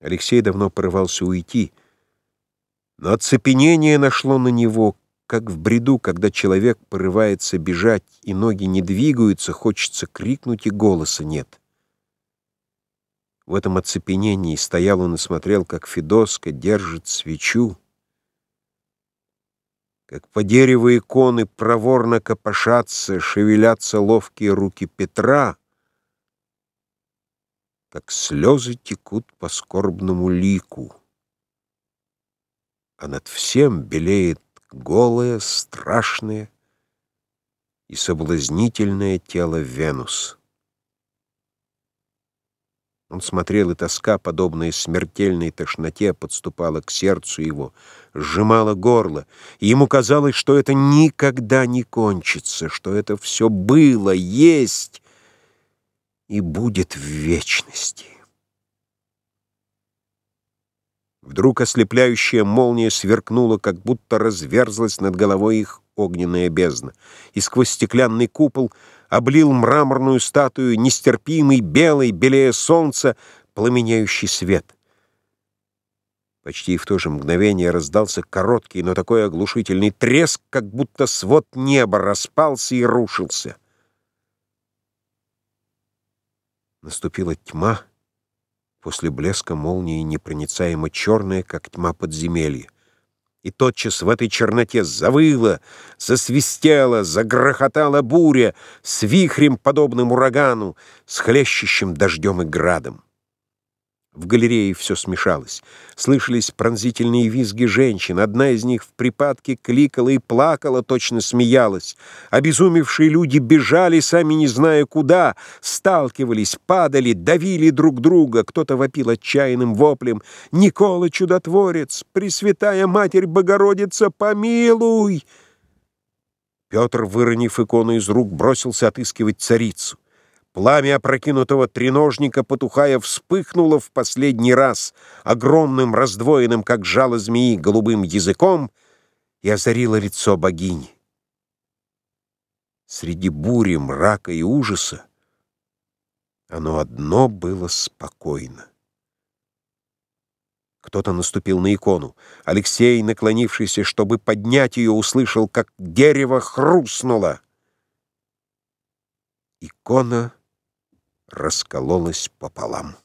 Алексей давно порывался уйти, но оцепенение нашло на него, как в бреду, когда человек порывается бежать, и ноги не двигаются, хочется крикнуть, и голоса нет. В этом оцепенении стоял он и смотрел, как Федоска держит свечу, как по дереву иконы проворно копошатся, шевелятся ловкие руки Петра, как слезы текут по скорбному лику, а над всем белеет голое, страшное и соблазнительное тело Венус. Он смотрел, и тоска, подобная смертельной тошноте, подступала к сердцу его, сжимала горло, и ему казалось, что это никогда не кончится, что это все было, есть и будет в вечности. Вдруг ослепляющая молния сверкнула, как будто разверзлась над головой их огненная бездна, и сквозь стеклянный купол облил мраморную статую нестерпимый, белый, белее солнца, пламенеющий свет. Почти в то же мгновение раздался короткий, но такой оглушительный треск, как будто свод неба распался и рушился. Наступила тьма, после блеска молнии непроницаемо черная, как тьма подземелья. И тотчас в этой черноте завыла, засвистела, загрохотала буря с вихрем, подобным урагану, с хлещущим дождем и градом. В галерее все смешалось. Слышались пронзительные визги женщин. Одна из них в припадке кликала и плакала, точно смеялась. Обезумевшие люди бежали, сами не зная куда, сталкивались, падали, давили друг друга. Кто-то вопил отчаянным воплем. «Никола Чудотворец! Пресвятая Матерь Богородица, помилуй!» Петр, выронив икону из рук, бросился отыскивать царицу. Пламя опрокинутого треножника, потухая, вспыхнуло в последний раз огромным, раздвоенным, как жало змеи, голубым языком и озарило лицо богини. Среди бури, мрака и ужаса оно одно было спокойно. Кто-то наступил на икону. Алексей, наклонившийся, чтобы поднять ее, услышал, как дерево хрустнуло. Икона раскололась пополам.